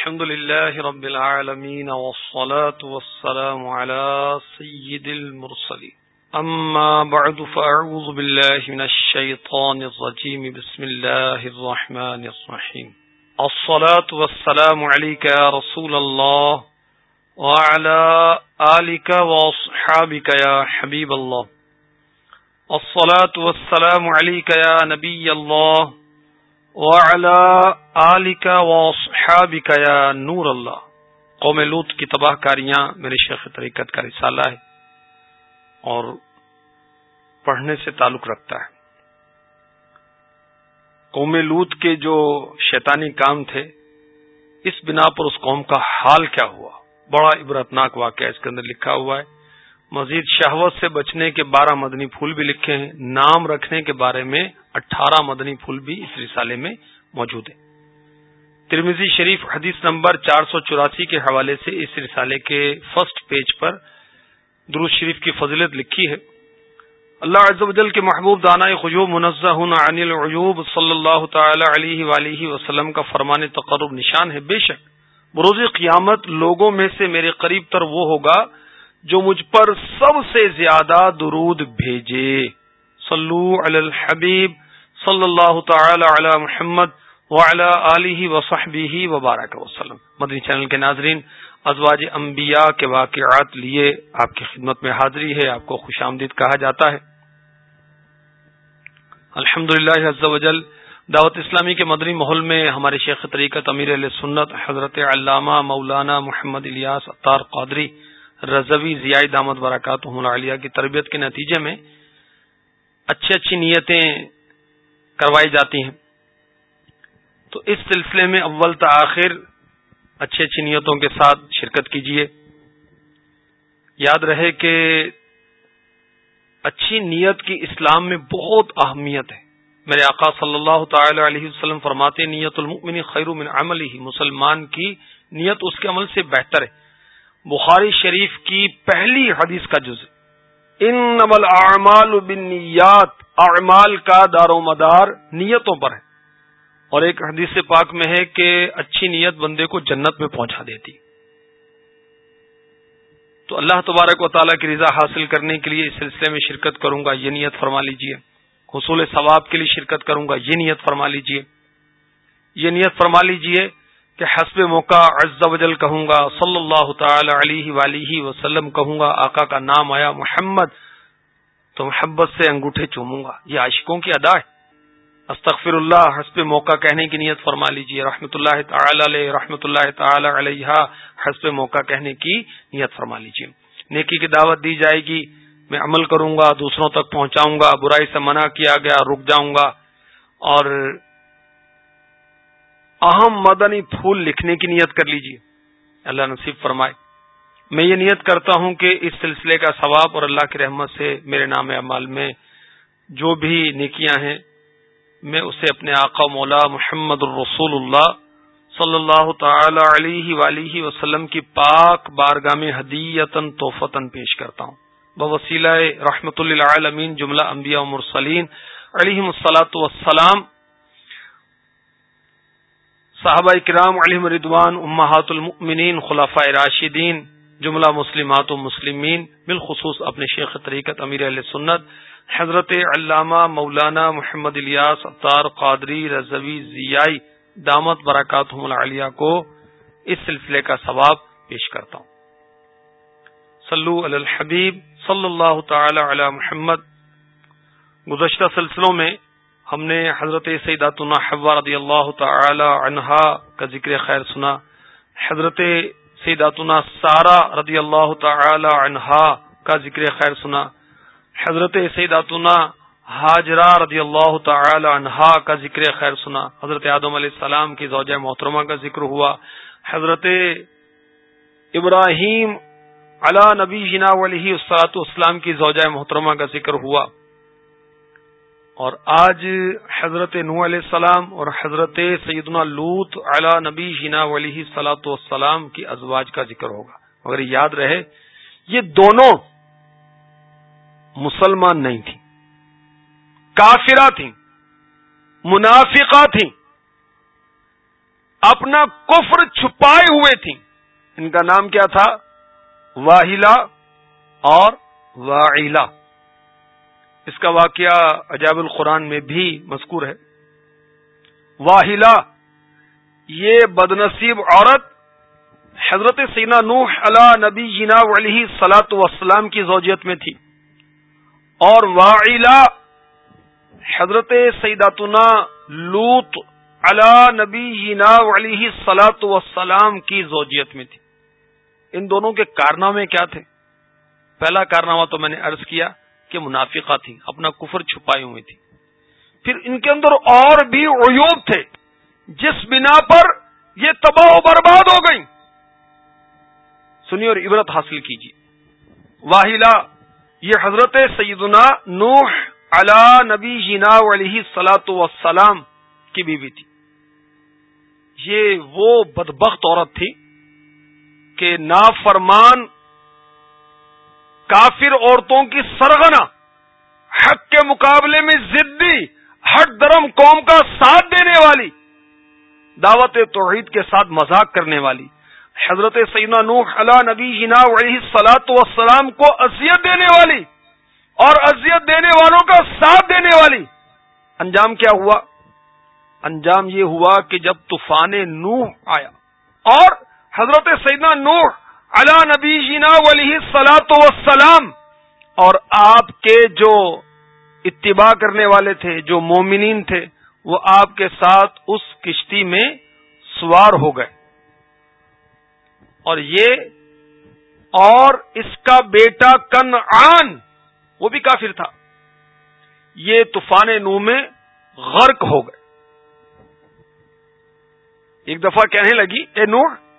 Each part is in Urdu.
الحمد لله رب العالمين والصلاة والسلام على سيد المرسلين. أما بعد، فأعوذ بالله من الشيطان الرجيم. بسم الله الرحمن الرحيم. الصلاة والسلام عليك يا رسول الله وعلى آلك وأصحابك يا حبيب الله. الصلاة والسلام عليك يا نبي الله وعلى آلك وأصحابك يا نور الله. قوم لوت کی تباہ کاریاں میرے شیخ طریقت کا رسالہ ہے اور پڑھنے سے تعلق رکھتا ہے۔ قوم لوت کے جو شیطانی کام تھے، اس بنا پر اس قوم کا حال کیا ہوا؟ بڑا عبرتناک واقعہ اس کے اندر لکھا ہوا ہے۔ مزید شہوت سے بچنے کے بارہ مدنی پھول بھی لکھے ہیں۔ نام رکھنے کے بارے میں اٹھارہ مدنی پھول بھی اس رسالے میں موجود ہیں۔ ترمیزی شریف حدیث نمبر چار سو چوراسی کے حوالے سے اس رسالے کے فرسٹ پیج پر درست شریف کی فضیلت لکھی ہے۔ اللہ عز و جل کے محبوب دانا خجوب منزہ عن العیوب صلی اللہ تعالی علیہ وآلہ وسلم کا فرمان تقرب نشان ہے۔ بے شک، بروز قیامت لوگوں میں سے میرے قریب تر وہ ہوگا جو مجھ پر سب سے زیادہ درود بھیجے۔ صلو علی الحبیب صلی اللہ تعالی علی محمد وعلی آلہ وصحبہ وبارک وسلم۔ مدنی چینل کے ناظرین، ازواج انبیاء کے واقعات لیے آپ کی خدمت میں حاضری ہے، آپ کو خوش آمدید کہا جاتا ہے۔ الحمد للہ دعوت اسلامی کے مدنی ماحول میں ہمارے شیخ طریقت امیر علیہ سنت حضرت علامہ مولانا محمد الیاس اطار قادری رضوی ضیاء دامت براکات علیہ کی تربیت کے نتیجے میں اچھی اچھی نیتیں کروائی جاتی ہیں۔ تو اس سلسلے میں اول تاخیر اچھی اچھی نیتوں کے ساتھ شرکت کیجیے یاد رہے کہ اچھی نیت کی اسلام میں بہت اہمیت ہے۔ میرے آقا صلی اللہ تعالی علیہ وسلم فرماتے نیت المؤمن خیر من عمل ہی مسلمان کی نیت اس کے عمل سے بہتر ہے۔ بخاری شریف کی پہلی حدیث کا جز ان نمل اعمال بنیات اعمال کا دار و مدار نیتوں پر ہے۔ اور ایک حدیث پاک میں ہے کہ اچھی نیت بندے کو جنت میں پہنچا دیتی۔ تو اللہ تبارک و تعالیٰ کی رضا حاصل کرنے کے لیے اس سلسلے میں شرکت کروں گا، یہ نیت فرما لیجیے۔ حصول ثواب کے لیے شرکت کروں گا، یہ نیت فرما لیجیے۔ یہ نیت فرما لیجیے کہ حسب موقع عز و جل کہوں گا، صلی اللہ تعالی علیہ ولیہ وسلم کہوں گا، آقا کا نام آیا محمد، تو محبت سے انگوٹھے چوموں گا۔ یہ عاشقوں کی ادا ہے۔ استغفر اللہ، حسب موقع کہنے کی نیت فرما لیجیے رحمۃ اللہ تعالی علیہ رحمۃ اللہ تعالی علیہ حسب موقع کہنے کی نیت فرما لیجیے نیکی کی دعوت دی جائے گی۔ میں عمل کروں گا، دوسروں تک پہنچاؤں گا، برائی سے منع کیا گیا، رک جاؤں گا۔ اور اہم مدنی پھول لکھنے کی نیت کر لیجیے اللہ نصیب فرمائے۔ میں یہ نیت کرتا ہوں کہ اس سلسلے کا ثواب اور اللہ کی رحمت سے میرے نام اعمال میں جو بھی نیکیاں ہیں، میں اسے اپنے آقا مولا محمد الرسول اللہ صلی اللہ تعالی علیہ ولیہ وسلم کی پاک بارگاہ میں ہدیتن توفتن پیش کرتا ہوں۔ بوسیلہ رحمت اللہ عالمین جملہ انبیاء و مرسلین علیہ السلاۃ وسلام صحابہ کرام علیہ ردوان امہات المؤمنین خلافہ راشدین، جملہ مسلمات و مسلمین، بالخصوص اپنے شیخ طریقت امیر علیہ سنت، حضرت علامہ مولانا محمد الیاس اطار قادری رضوی ضیائی، دامت برکات العالیہ کو اس سلسلے کا ثواب پیش کرتا ہوں۔ صلو علی الحبیب صلی اللہ تعالی علی محمد۔ گزشتہ سلسلوں میں ہم نے حضرت سیدات حوا رضی اللہ تعالی عنہا کا ذکر خیر سنا۔ حضرت سیداتنا سارا رضی اللہ تعالی عنہا کا ذکر خیر سنا۔ حضرت سیداتنا حاجرہ رضی اللہ تعالی عنہا کا ذکر خیر سنا۔ حضرت آدم علیہ السلام کی زوجہ محترمہ کا ذکر ہوا۔ حضرت ابراہیم علا نبی جنا علیہ السلاط اسلام کی زوجہ محترمہ کا ذکر ہوا۔ اور آج حضرت نو علیہ السلام اور حضرت سیدنا لوت علا نبی جنا علیہ سلاۃ والسلام کی ازواج کا ذکر ہوگا۔ مگر یاد رہے، یہ دونوں مسلمان نہیں تھیں۔ کافرہ تھیں، منافقہ تھیں، اپنا کفر چھپائے ہوئے تھیں۔ ان کا نام کیا تھا؟ واہلا اور واحلہ اس کا واقعہ عجاب القرآن میں بھی مذکور ہے۔ واحلہ یہ بدنصیب عورت حضرت سینا نوح علا نبی جینا علیہ سلاۃ وسلام کی زوجیت میں تھی۔ اور واعلا حضرت سیداتنا لوت علا نبی جینا علیہ سلاۃ وسلام کی زوجیت میں تھی۔ ان دونوں کے کارنامے کیا تھے؟ پہلا کارنامہ تو میں نے عرض کیا کہ منافقہ تھی اپنا کفر چھپائی ہوئی تھی پھر ان کے اندر اور بھی عیوب تھے، جس بنا پر یہ تباہ و برباد ہو گئی سنیے اور عبرت حاصل کیجیے۔ واحلہ یہ حضرت سیدنا نوح علا نبی جینا علیہ سلاۃ وسلام کی بیوی تھی۔ یہ وہ بدبخت عورت تھی کہ نافرمان کافر عورتوں کی سرغنا حق کے مقابلے میں ضدی ہٹ درم قوم کا ساتھ دینے والی، دعوت توحید کے ساتھ مذاق کرنے والی۔ حضرت سیدنا نوح علا نبی جنا علیہ سلاط وسلام کو اذیت دینے والی اور اذیت دینے والوں کا ساتھ دینے والی۔ انجام کیا ہوا؟ انجام یہ ہوا کہ جب طوفان نوح آیا اور حضرت سیدنا نوح علا نبی جینا ولی سلاط وسلام اور آپ کے جو اتباع کرنے والے تھے، جو مومنین تھے، وہ آپ کے ساتھ اس کشتی میں سوار ہو گئے۔ اور یہ اور اس کا بیٹا کن آن وہ بھی کافر تھا۔ یہ طوفان نو میں غرق ہو گئے۔ ایک دفعہ کہنے لگی، اے نوح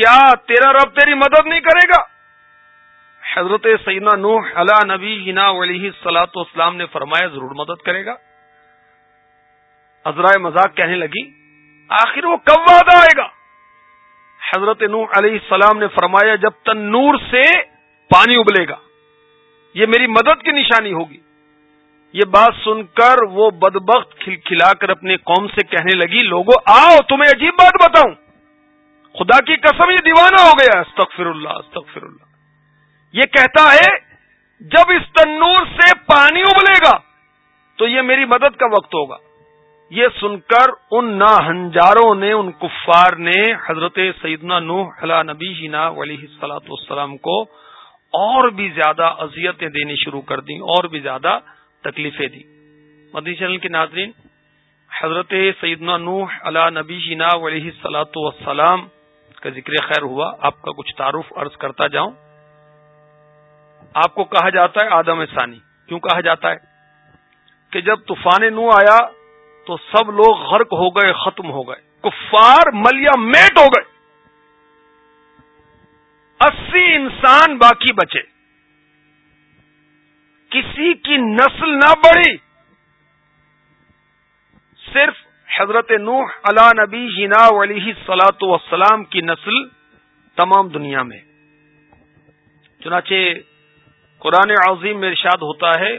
کیا تیرا رب تیری مدد نہیں کرے گا؟ حضرت سیدنا نوح علا نبی جنا علیہ سلاۃ اسلام نے فرمایا، ضرور مدد کرے گا۔ ازرائے مذاق کہنے لگی، آخر وہ کب وعدہ آئے گا؟ حضرت نوح علیہ السلام نے فرمایا، جب تنور سے پانی ابلے گا، یہ میری مدد کی نشانی ہوگی۔ یہ بات سن کر وہ بدبخت کھلکھلا کر اپنے قوم سے کہنے لگی لوگوں آؤ، تمہیں عجیب بات بتاؤں۔ خدا کی قسم یہ دیوانہ ہو گیا استغفر اللہ استغفر اللہ یہ کہتا ہے، جب اس تنور سے پانی ابلے گا، تو یہ میری مدد کا وقت ہوگا۔ یہ سن کر ان نا ہنجاروں نے، ان کفار نے حضرت سیدنا نوح علا نبی جینا علیہ سلاۃ والسلام کو اور بھی زیادہ اذیتیں دینی شروع کر دیں، اور بھی زیادہ تکلیفیں دی مدی چینل کے ناظرین، حضرت سیدنا نوح علا نبی جینا علیہ سلاۃ والسلام کا ذکر خیر ہوا، آپ کا کچھ تعارف عرض کرتا جاؤں۔ آپ کو کہا جاتا ہے آدم ثانی۔ کیوں کہا جاتا ہے؟ کہ جب طوفان نو آیا تو سب لوگ غرق ہو گئے، ختم ہو گئے۔ کفار ملیا میٹ ہو گئے۔ اسی انسان باقی بچے۔ کسی کی نسل نہ بڑھی۔ صرف حضرت نوح علا نبی جنا علیہ سلاۃ وسلام کی نسل تمام دنیا میں۔ چنانچہ قرآن عظیم میں ارشاد ہوتا ہے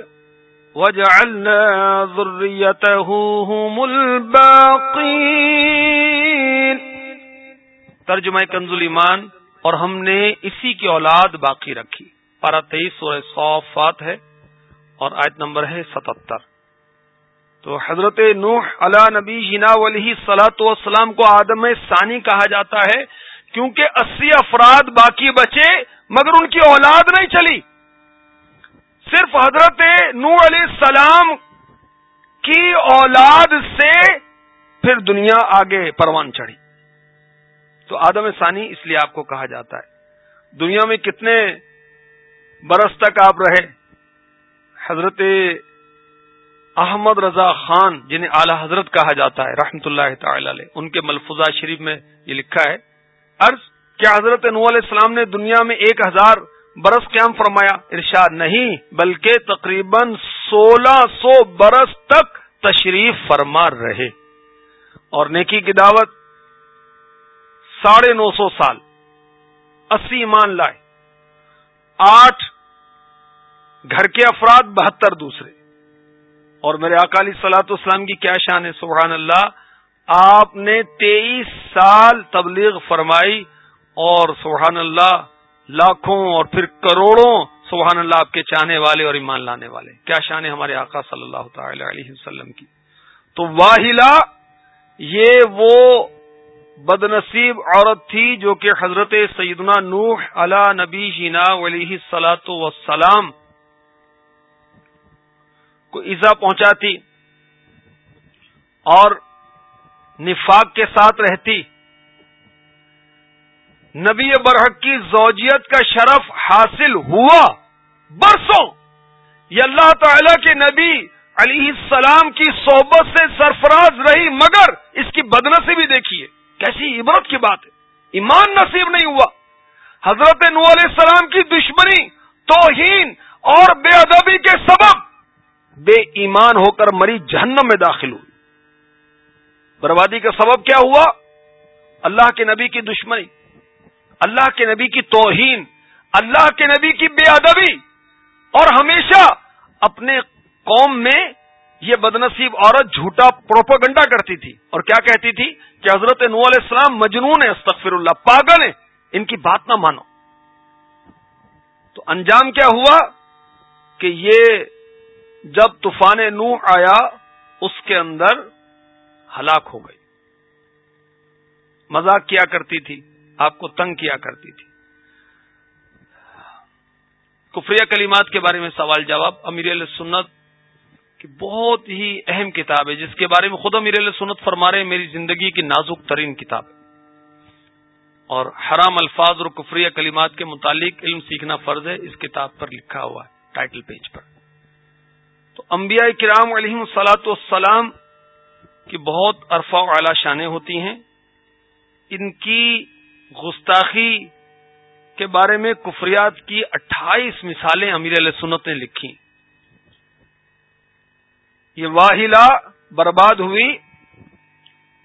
ترجمہ کنزل ایمان، اور ہم نے اسی کی اولاد باقی رکھی۔ پارا تیئیس سورہ صوفات ہے، اور آیت نمبر ہے ستہتر تو حضرت نوح علا نبی جنا علیہ سلاۃ والسلام کو آدم ثانی کہا جاتا ہے، کیونکہ اسی افراد باقی بچے مگر ان کی اولاد نہیں چلی۔ صرف حضرت نو علیہ السلام کی اولاد سے پھر دنیا آگے پروان چڑھی۔ تو آدم ثانی اس لیے آپ کو کہا جاتا ہے۔ دنیا میں کتنے برس تک آپ رہے؟ حضرت احمد رضا خان جنہیں اعلی حضرت کہا جاتا ہے، رحمت اللہ تعالی علیہ، ان کے ملفوظہ شریف میں یہ لکھا ہے، عرض کیا حضرت نو علیہ السلام نے دنیا میں ایک ہزار برس قیام فرمایا، ارشاد نہیں، بلکہ تقریباً سولہ سو برس تک تشریف فرما رہے۔ اور نیکی کی دعوت، ساڑھے نو سو سال، اسی ایمان لائے، آٹھ گھر کے افراد، بہتر دوسرے۔ اور میرے اکالی سلاط اسلام کی کیا شان ہے، سبحان اللہ۔ آپ نے تیئیس سال تبلیغ فرمائی اور سبحان اللہ، لاکھوں اور پھر کروڑوں سبحان اللہ آپ کے چاہنے والے اور ایمان لانے والے۔ کیا شان ہے ہمارے آقا صلی اللہ تعالی علیہ وسلم کی۔ تو واہلا، یہ وہ بدنصیب عورت تھی جو کہ حضرت سیدنا نوح علا نبی جینا علیہ سلاۃ وسلام کو ایزا پہنچاتی اور نفاق کے ساتھ رہتی۔ نبی برحق کی زوجیت کا شرف حاصل ہوا برسوں۔ یہ اللہ تعالی کے نبی علیہ السلام کی صحبت سے سرفراز رہی، مگر اس کی بدنسی بھی دیکھیے، کیسی عبرت کی بات ہے۔ ایمان نصیب نہیں ہوا۔ حضرت نو علیہ السلام کی دشمنی، توہین اور بے ادبی کے سبب بے ایمان ہو کر مری جہنم میں داخل ہوئی۔ بربادی کا سبب کیا ہوا؟ اللہ کے نبی کی دشمنی، اللہ کے نبی کی توہین، اللہ کے نبی کی بے ادبی۔ اور ہمیشہ اپنے قوم میں یہ بدنصیب عورت جھوٹا پروپوگنڈا کرتی تھی۔ اور کیا کہتی تھی؟ کہ حضرت نو علیہ السلام مجنون ہے استغفر اللہ پاگل ہے ان کی بات نہ مانو۔ تو انجام کیا ہوا؟ کہ یہ جب طوفان نو آیا، اس کے اندر ہلاک ہو گئی۔ مزاق کیا کرتی تھی، آپ کو تنگ کیا کرتی تھی۔ کفریہ کلمات کے بارے میں سوال جواب، امیر علیہ سنت کی بہت ہی اہم کتاب ہے، جس کے بارے میں خود امیر علیہ سنت فرما رہے ہیں، میری زندگی کی نازک ترین کتاب ہے۔ اور حرام الفاظ اور کفریہ کلمات کے متعلق علم سیکھنا فرض ہے، اس کتاب پر لکھا ہوا ہے، ٹائٹل پیج پر۔ تو انبیاء کرام علیہ السلاۃ والسلام کی بہت ارفا اعلی شانیں ہوتی ہیں۔ ان کی گستاخی کے بارے میں کفریات کی اٹھائیس مثالیں امیر علیہ سنت نے لکھی۔ یہ واحلہ برباد ہوئی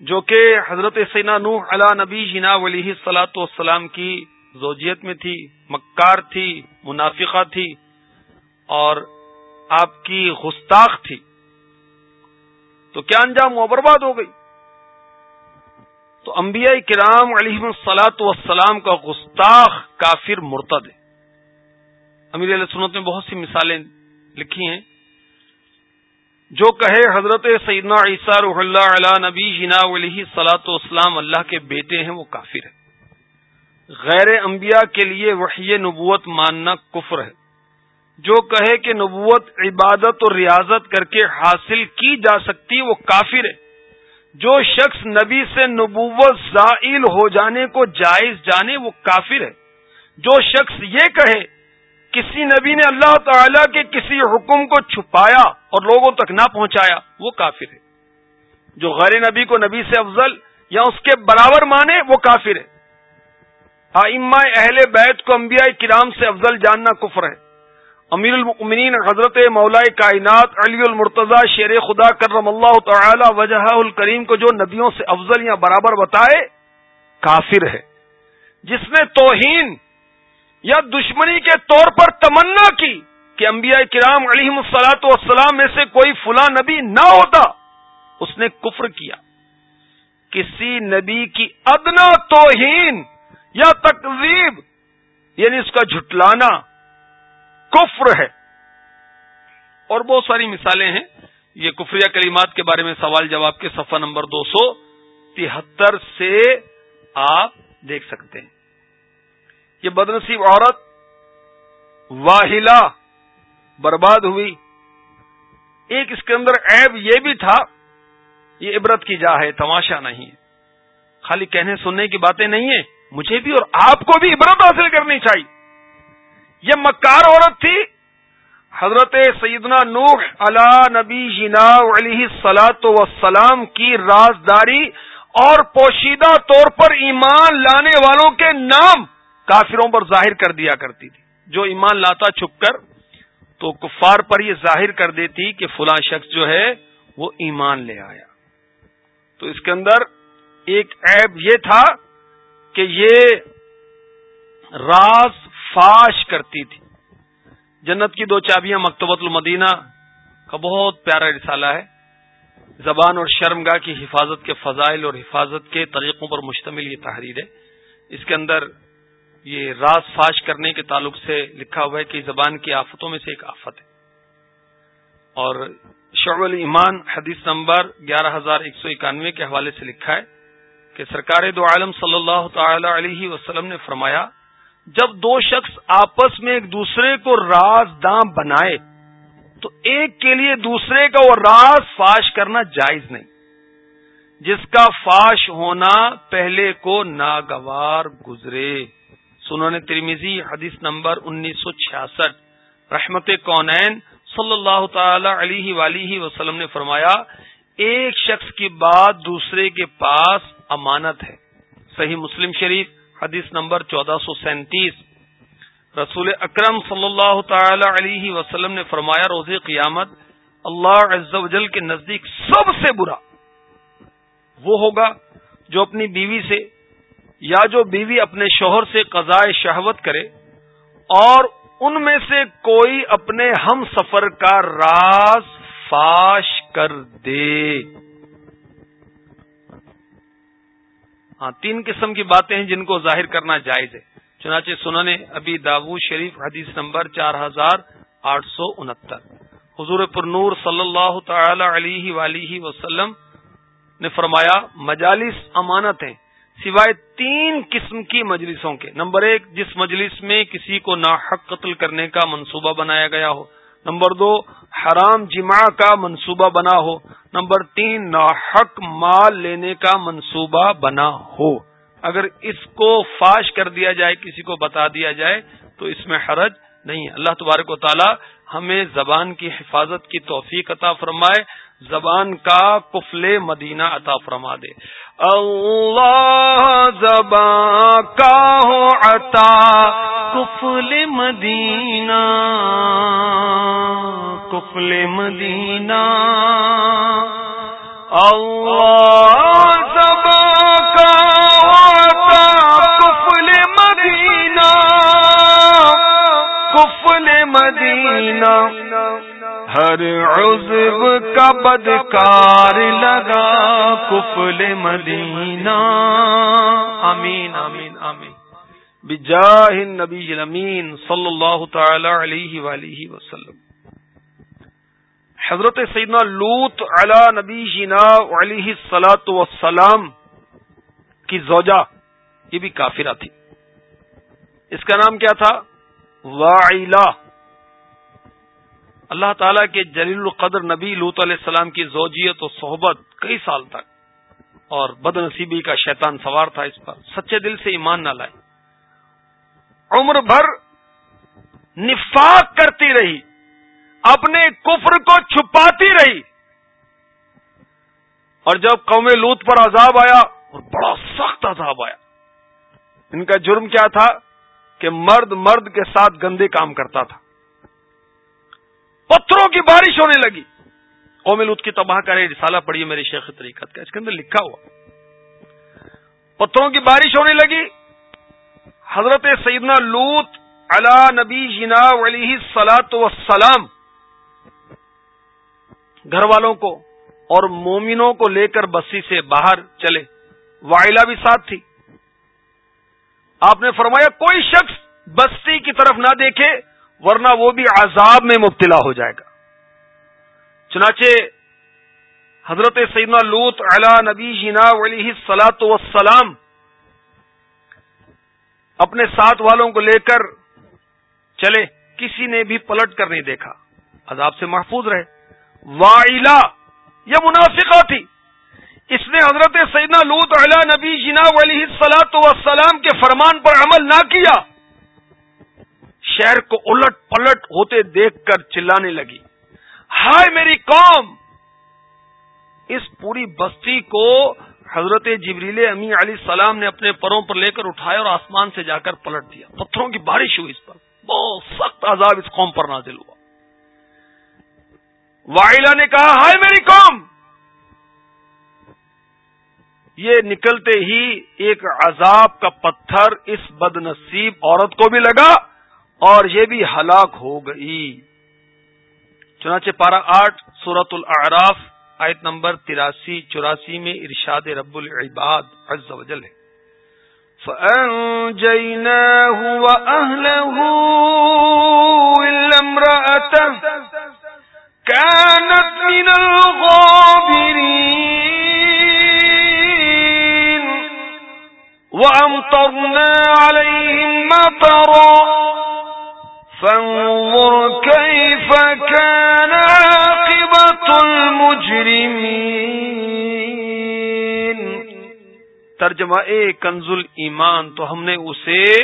جو کہ حضرت سینا نوح علا نبی جنا ولی سلاۃ والسلام کی زوجیت میں تھی، مکار تھی، منافقہ تھی اور آپ کی گستاخ تھی۔ تو کیا انجام وہ برباد ہو گئی۔ تو انبیاء کرام علیہ سلاۃ والسلام کا گستاخ کافر مرتد ہے۔ امیر علیہ سنت نے بہت سی مثالیں لکھی ہیں۔ جو کہے حضرت سیدنا عیسیٰ رح اللہ علیہ نبی جنا علیہ سلاۃ والسلام اللہ کے بیٹے ہیں، وہ کافر ہے غیر انبیاء کے لیے وحی نبوت ماننا کفر ہے۔ جو کہے کہ نبوت، عبادت اور ریاضت کر کے حاصل کی جا سکتی، وہ کافر ہے۔ جو شخص نبی سے نبوت زائل ہو جانے کو جائز جانے، وہ کافر ہے۔ جو شخص یہ کہے، کسی نبی نے اللہ تعالی کے کسی حکم کو چھپایا اور لوگوں تک نہ پہنچایا، وہ کافر ہے۔ جو غیر نبی کو نبی سے افضل یا اس کے برابر مانے، وہ کافر ہے۔ آئمہ اہل بیت کو انبیاء کرام سے افضل جاننا کفر ہے۔ امیر المؤمنین حضرت مولا کائنات علی المرتضی شیر خدا کرم اللہ تعالی وجہ الکریم کو جو نبیوں سے افضل یا برابر بتائے، کافر ہے۔ جس نے توہین یا دشمنی کے طور پر تمنا کی کہ انبیاء کرام علیہ السلاط والسلام میں سے کوئی فلاں نبی نہ ہوتا، اس نے کفر کیا۔ کسی نبی کی ادنا توہین یا تقزیب یعنی اس کا جھٹلانا کفر ہے۔ اور بہت ساری مثالیں ہیں۔ یہ کفریہ کلمات کے بارے میں سوال جواب کے صفحہ نمبر دو سو تہتر سے آپ دیکھ سکتے ہیں۔ یہ بدنصیب عورت واہلا برباد ہوئی۔ ایک اس کے اندر عیب یہ بھی تھا، یہ عبرت کی جا ہے، تماشا نہیں ہے۔ خالی کہنے سننے کی باتیں نہیں ہیں، مجھے بھی اور آپ کو بھی عبرت حاصل کرنی چاہیے۔ یہ مکار عورت تھی۔ حضرت سیدنا نوح علا نبی جنا علیہ سلاۃ وسلام کی رازداری اور پوشیدہ طور پر ایمان لانے والوں کے نام کافروں پر ظاہر کر دیا کرتی تھی۔ جو ایمان لاتا چھپ کر تو کفار پر یہ ظاہر کر دیتی کہ فلاں شخص جو ہے وہ ایمان لے آیا۔ تو اس کے اندر ایک عیب یہ تھا کہ یہ راز فاش کرتی تھی۔ جنت کی دو چابیاں مکتبت المدینہ کا بہت پیارا رسالہ ہے۔ زبان اور شرمگاہ کی حفاظت کے فضائل اور حفاظت کے طریقوں پر مشتمل یہ تحریر ہے۔ اس کے اندر یہ راز فاش کرنے کے تعلق سے لکھا ہوا ہے کہ زبان کی آفتوں میں سے ایک آفت ہے۔ اور شعب الایمان حدیث نمبر گیارہ ہزار ایک سو اکانوے کے حوالے سے لکھا ہے کہ سرکار دو عالم صلی اللہ تعالی علیہ وسلم نے فرمایا جب دو شخص آپس میں ایک دوسرے کو راز دام بنائے، تو ایک کے لیے دوسرے کا وہ راز فاش کرنا جائز نہیں۔ جس کا فاش ہونا پہلے کو ناگوار گزرے۔ سنو نے ترمیزی حدیث نمبر انیس سو چھیاسٹھ۔ رحمت کونین صلی اللہ تعالی علیہ ولی وسلم نے فرمایا، ایک شخص کی بات دوسرے کے پاس امانت ہے۔ صحیح مسلم شریف حدیث نمبر چودہ سو سینتیس۔ رسول اکرم صلی اللہ تعالی علیہ وسلم نے فرمایا روز قیامت اللہ عز و جل کے نزدیک سب سے برا وہ ہوگا جو اپنی بیوی سے یا جو بیوی اپنے شوہر سے قضاء شہوت کرے اور ان میں سے کوئی اپنے ہم سفر کا راز فاش کر دے۔ ہاں تین قسم کی باتیں ہیں جن کو ظاہر کرنا جائز ہے۔ چنانچہ سننے ابھی داو شریف، حدیث نمبر چار ہزار آٹھ سو انہتر۔ حضور پر نور صلی اللہ تعالی علیہ ولیہ وسلم نے فرمایا، مجالس امانت ہیں، سوائے تین قسم کی مجلسوں کے۔ نمبر ایک، جس مجلس میں کسی کو ناحق قتل کرنے کا منصوبہ بنایا گیا ہو نمبر دو، حرام جمع کا منصوبہ بنا ہو۔ نمبر تین، ناحق مال لینے کا منصوبہ بنا ہو۔ اگر اس کو فاش کر دیا جائے، کسی کو بتا دیا جائے، تو اس میں حرج نہیں اللہ تبارک و تعالی ہمیں زبان کی حفاظت کی توفیق عطا فرمائے۔ زبان کا کفل مدینہ عطا فرما دے۔ اللہ زبان کا ہو عطا کفل مدینہ کفل مدینہ۔ اللہ زبان کا عطا کفل مدینہ کفل مدینہ۔ ہر عزب کا بدکار لگا کفل مدینہ۔ آمین آمین آمین۔ بجاہ النبی الامین صلی اللہ تعالی علیہ وآلہ وسلم۔ حضرت سیدنا لوت علی نبی جینا علیہ سلاۃ وسلام کی زوجہ، یہ بھی کافرہ تھی۔ اس کا نام کیا تھا؟ وائلہ اللہ تعالیٰ کے جلیل القدر نبی لوت علیہ السلام کی زوجیت و صحبت کئی سال تک۔ اور بد نصیبی کا شیطان سوار تھا اس پر۔ سچے دل سے ایمان نہ لائے۔ عمر بھر نفاق کرتی رہی۔ اپنے کفر کو چھپاتی رہی۔ اور جب قوم لوت پر عذاب آیا، اور بڑا سخت عذاب آیا۔ ان کا جرم کیا تھا؟ کہ مرد مرد کے ساتھ گندے کام کرتا تھا۔ پتھروں کی بارش ہونے لگی۔ قوم لوت کی تباہ کرے، رسالہ پڑی میرے شیخ طریقت کا، اس کے اندر لکھا ہوا۔ پتھروں کی بارش ہونے لگی۔ حضرت سیدنا لوت علا نبی جنا علیہ سلاۃ وسلام گھر والوں کو اور مومنوں کو لے کر بسی سے باہر چلے۔ وائلہ بھی ساتھ تھی۔ آپ نے فرمایا، کوئی شخص بستی کی طرف نہ دیکھے ورنہ وہ بھی عذاب میں مبتلا ہو جائے گا۔ چنانچہ حضرت سیدنا لوت علا نبی جینا علیہ سلاۃ وسلام اپنے ساتھ والوں کو لے کر چلے، کسی نے بھی پلٹ کر نہیں دیکھا۔ عذاب سے محفوظ رہے۔ وائلہ، یہ منافقہ تھی۔ اس نے حضرت سیدنا لوت علا نبی جنا علیہ سلاۃ وسلام کے فرمان پر عمل نہ کیا۔ شہر کو الٹ پلٹ ہوتے دیکھ کر چلانے لگی۔ ہائے میری قوم! اس پوری بستی کو حضرت جبریل امی علی السلام نے اپنے پروں پر لے کر اٹھایا اور آسمان سے جا کر پلٹ دیا۔ پتھروں کی بارش ہوئی اس پر۔ بہت سخت عذاب اس قوم پر نازل ہوا۔ واحلہ نے کہا، ہائے میری قوم! یہ نکلتے ہی ایک عذاب کا پتھر اس بد نصیب عورت کو بھی لگا۔ اور یہ بھی ہلاک ہو گئی۔ چنانچہ پارہ آٹھ سورت الاعراف آیت نمبر تراسی، چوراسی میں ارشاد رب العباد عز و جل ہے۔ فأنجيناه وأهله إلا امرأته كانت من الغابرين وأمطرنا عليهم مطرا۔ فانظر كيف كان عاقبة المجرمين۔ ترجمہ اے کنزل ایمان تو ہم نے اسے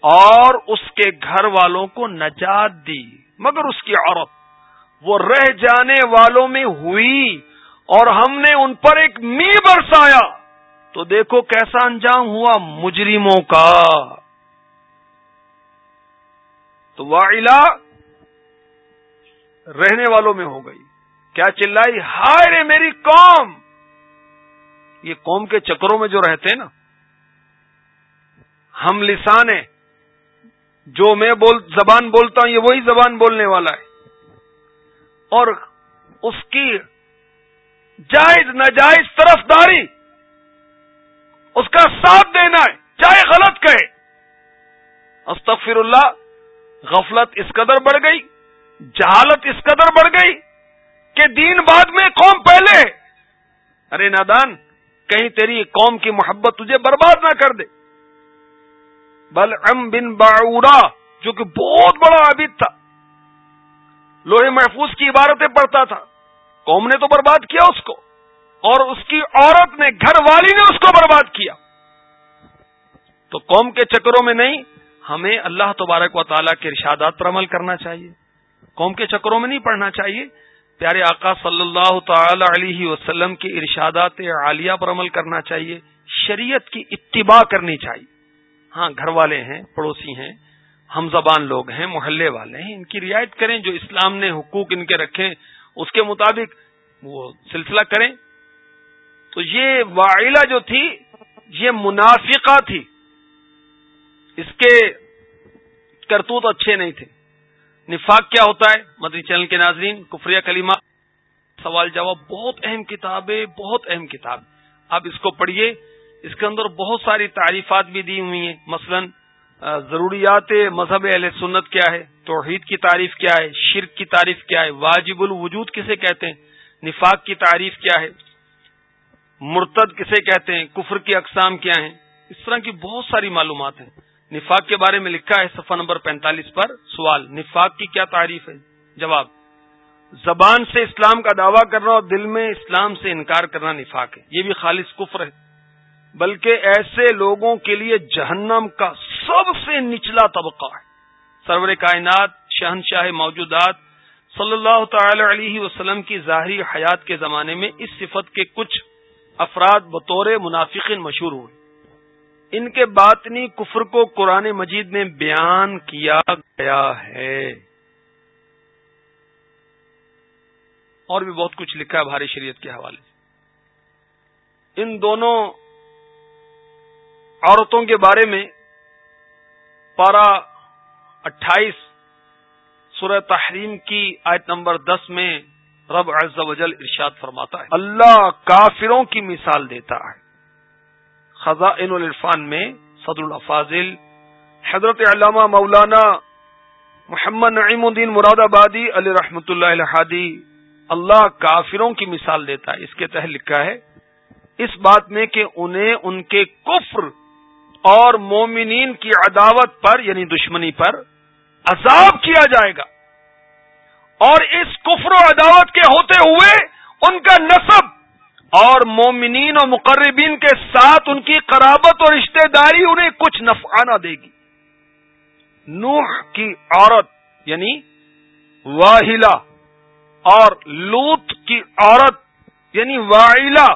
اور اس کے گھر والوں کو نجات دی، مگر اس کی عورت، وہ رہ جانے والوں میں ہوئی اور ہم نے ان پر ایک می برسایا۔ تو دیکھو کیسا انجام ہوا مجرموں کا۔ تو والا رہنے والوں میں ہو گئی۔ کیا چلائی؟ ہائے رے میری قوم! یہ قوم کے چکروں میں جو رہتے ہیں نا، ہم لسان ہیں۔ جو میں بول، زبان بولتا ہوں، یہ وہی زبان بولنے والا ہے۔ اور اس کی جائز، ناجائز طرف داری اس کا ساتھ دینا ہے۔ چاہے غلط کہے۔ استغفر اللہ غفلت اس قدر بڑھ گئی، جہالت اس قدر بڑھ گئی کہ دین بعد میں قوم پہلے۔ ارے نادان، کہیں تیری قوم کی محبت تجھے برباد نہ کر دے۔ بل ام بن باورا جو کہ بہت بڑا عابد تھا۔ لوہے محفوظ کی عبارتیں پڑھتا تھا۔ قوم نے تو برباد کیا اس کو، اور اس کی عورت نے، گھر والی نے اس کو برباد کیا۔ تو قوم کے چکروں میں نہیں ہمیں اللہ تبارک و تعالیٰ کے ارشادات پر عمل کرنا چاہیے۔ قوم کے چکروں میں نہیں پڑھنا چاہیے۔ پیارے آقا صلی اللہ تعالی علیہ وسلم کے ارشادات عالیہ پر عمل کرنا چاہیے۔ شریعت کی اتباع کرنی چاہیے۔ ہاں گھر والے ہیں، پڑوسی ہیں، ہم زبان لوگ ہیں، محلے والے ہیں، ان کی رعایت کریں، جو اسلام نے حقوق ان کے رکھے اس کے مطابق وہ سلسلہ کریں۔ تو یہ واعلہ جو تھی، یہ منافقہ تھی۔ اس کے کرتوت اچھے نہیں تھے۔ نفاق کیا ہوتا ہے؟ مدری چینل کے ناظرین، کفریہ کلیمہ۔ سوال جواب، بہت اہم کتاب ہے بہت اہم کتاب۔ آپ اس کو پڑھیے۔ اس کے اندر بہت ساری تعریفات بھی دی ہوئی ہیں۔ مثلاً ضروریات مذہب اہل سنت کیا ہے؟ توحید کی تعریف کیا ہے؟ شرک کی تعریف کیا ہے؟ واجب الوجود کسے کہتے ہیں؟ نفاق کی تعریف کیا ہے؟ مرتد کسے کہتے ہیں؟ کفر کی اقسام کیا ہیں؟ اس طرح کی بہت ساری معلومات ہیں۔ نفاق کے بارے میں لکھا ہے صفحہ نمبر پینتالیس پر سوال، نفاق کی کیا تعریف ہے؟ جواب، زبان سے اسلام کا دعویٰ کرنا اور دل میں اسلام سے انکار کرنا نفاق ہے۔ یہ بھی خالص کفر ہے۔ بلکہ ایسے لوگوں کے لیے جہنم کا سب سے نچلا طبقہ ہے۔ سرور کائنات، شہنشاہ موجودات، صلی اللہ تعالی علیہ وسلم کی ظاہری حیات کے زمانے میں اس صفت کے کچھ افراد بطور منافقین مشہور ہوئے۔ ان کے باطنی کفر کو قرآن مجید میں بیان کیا گیا ہے۔ اور بھی بہت کچھ لکھا ہے بھاری شریعت کے حوالے سے۔ ان دونوں عورتوں کے بارے میں پارا اٹھائیس سورہ تحریم کی آیت نمبر دس میں رب عز و جل ارشاد فرماتا ہے۔ اللہ کافروں کی مثال دیتا ہے۔ خزائن العرفان میں صدر الفاظل حضرت علامہ مولانا محمد نعیم الدین مراد آبادی علی رحمت اللہ الحادی اللہ کافروں کی مثال دیتا ہے، اس کے تحت لکھا ہے، اس بات میں کہ انہیں ان کے کفر اور مومنین کی عداوت پر یعنی دشمنی پر عذاب کیا جائے گا۔ اور اس کفر و عداوت کے ہوتے ہوئے ان کا نصب اور مومنین اور مقربین کے ساتھ ان کی قرابت اور رشتہ داری انہیں کچھ نفعانہ دے گی۔ نوح کی عورت یعنی واہلا اور لوت کی عورت یعنی واحلہ